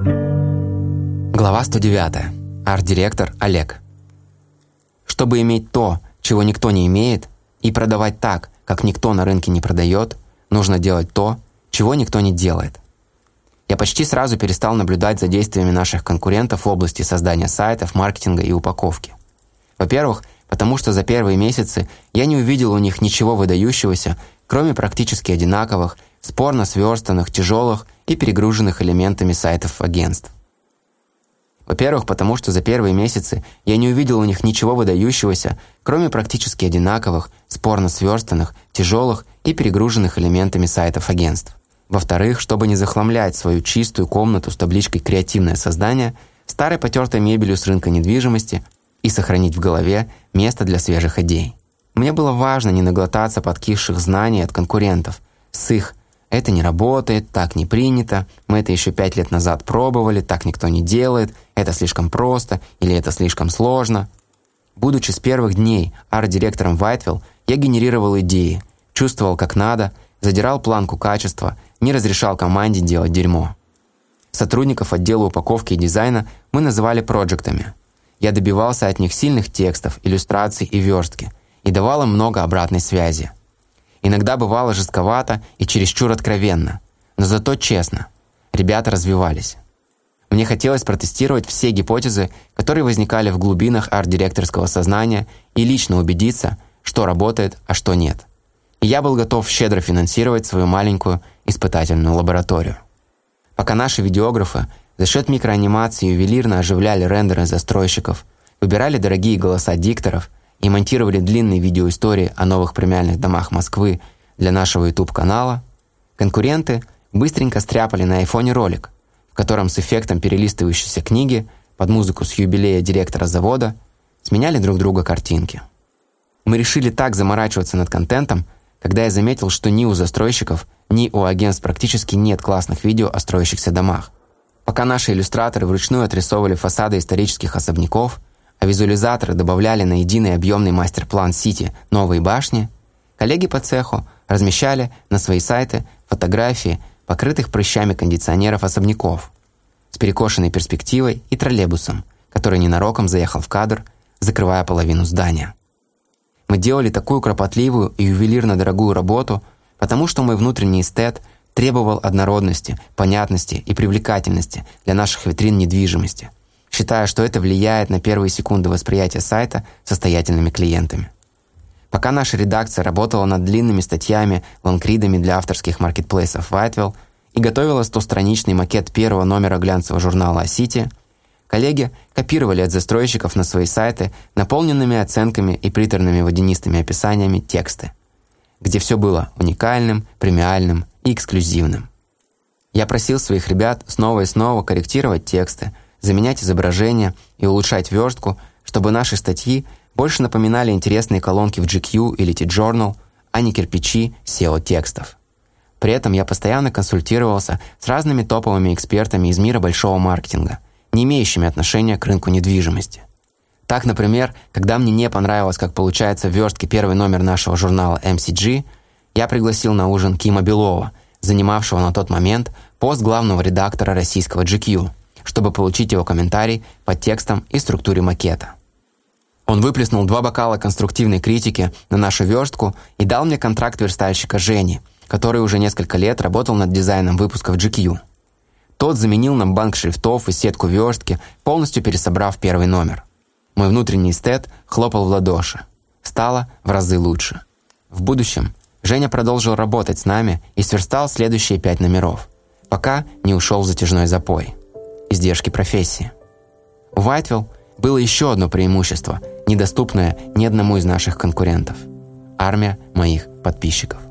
Глава 109. Арт-директор Олег. Чтобы иметь то, чего никто не имеет, и продавать так, как никто на рынке не продает, нужно делать то, чего никто не делает. Я почти сразу перестал наблюдать за действиями наших конкурентов в области создания сайтов, маркетинга и упаковки. Во-первых, потому что за первые месяцы я не увидел у них ничего выдающегося, кроме практически одинаковых, спорно сверстанных, тяжелых и перегруженных элементами сайтов агентств. Во-первых, потому что за первые месяцы я не увидел у них ничего выдающегося, кроме практически одинаковых, спорно сверстанных, тяжелых и перегруженных элементами сайтов агентств. Во-вторых, чтобы не захламлять свою чистую комнату с табличкой «Креативное создание», старой потертой мебелью с рынка недвижимости и сохранить в голове место для свежих идей. Мне было важно не наглотаться подкисших знаний от конкурентов, с их это не работает, так не принято, мы это еще пять лет назад пробовали, так никто не делает, это слишком просто или это слишком сложно. Будучи с первых дней арт-директором Whiteville, я генерировал идеи, чувствовал как надо, задирал планку качества, не разрешал команде делать дерьмо. Сотрудников отдела упаковки и дизайна мы называли проектами. Я добивался от них сильных текстов, иллюстраций и верстки и давал им много обратной связи. Иногда бывало жестковато и чересчур откровенно, но зато честно. Ребята развивались. Мне хотелось протестировать все гипотезы, которые возникали в глубинах арт-директорского сознания и лично убедиться, что работает, а что нет. И я был готов щедро финансировать свою маленькую испытательную лабораторию. Пока наши видеографы за счет микроанимации ювелирно оживляли рендеры застройщиков, выбирали дорогие голоса дикторов – и монтировали длинные видеоистории о новых премиальных домах Москвы для нашего YouTube-канала, конкуренты быстренько стряпали на айфоне ролик, в котором с эффектом перелистывающейся книги под музыку с юбилея директора завода сменяли друг друга картинки. Мы решили так заморачиваться над контентом, когда я заметил, что ни у застройщиков, ни у агентств практически нет классных видео о строящихся домах. Пока наши иллюстраторы вручную отрисовывали фасады исторических особняков – а визуализаторы добавляли на единый объемный мастер-план Сити новые башни, коллеги по цеху размещали на свои сайты фотографии покрытых прыщами кондиционеров особняков с перекошенной перспективой и троллейбусом, который ненароком заехал в кадр, закрывая половину здания. Мы делали такую кропотливую и ювелирно дорогую работу, потому что мой внутренний эстет требовал однородности, понятности и привлекательности для наших витрин недвижимости – считая, что это влияет на первые секунды восприятия сайта состоятельными клиентами. Пока наша редакция работала над длинными статьями, лонгридами для авторских маркетплейсов Whiteville и готовила стостраничный макет первого номера глянцевого журнала «Сити», коллеги копировали от застройщиков на свои сайты наполненными оценками и приторными водянистыми описаниями тексты, где все было уникальным, премиальным и эксклюзивным. Я просил своих ребят снова и снова корректировать тексты, заменять изображения и улучшать верстку, чтобы наши статьи больше напоминали интересные колонки в GQ или T-Journal, а не кирпичи SEO-текстов. При этом я постоянно консультировался с разными топовыми экспертами из мира большого маркетинга, не имеющими отношения к рынку недвижимости. Так, например, когда мне не понравилось, как получается в верстке первый номер нашего журнала MCG, я пригласил на ужин Кима Белова, занимавшего на тот момент пост главного редактора российского GQ – чтобы получить его комментарий по текстам и структуре макета. Он выплеснул два бокала конструктивной критики на нашу верстку и дал мне контракт верстальщика Жени, который уже несколько лет работал над дизайном выпусков GQ. Тот заменил нам банк шрифтов и сетку верстки, полностью пересобрав первый номер. Мой внутренний эстет хлопал в ладоши. Стало в разы лучше. В будущем Женя продолжил работать с нами и сверстал следующие пять номеров, пока не ушел в затяжной запой издержки профессии. У Вайтвилл было еще одно преимущество, недоступное ни одному из наших конкурентов – армия моих подписчиков.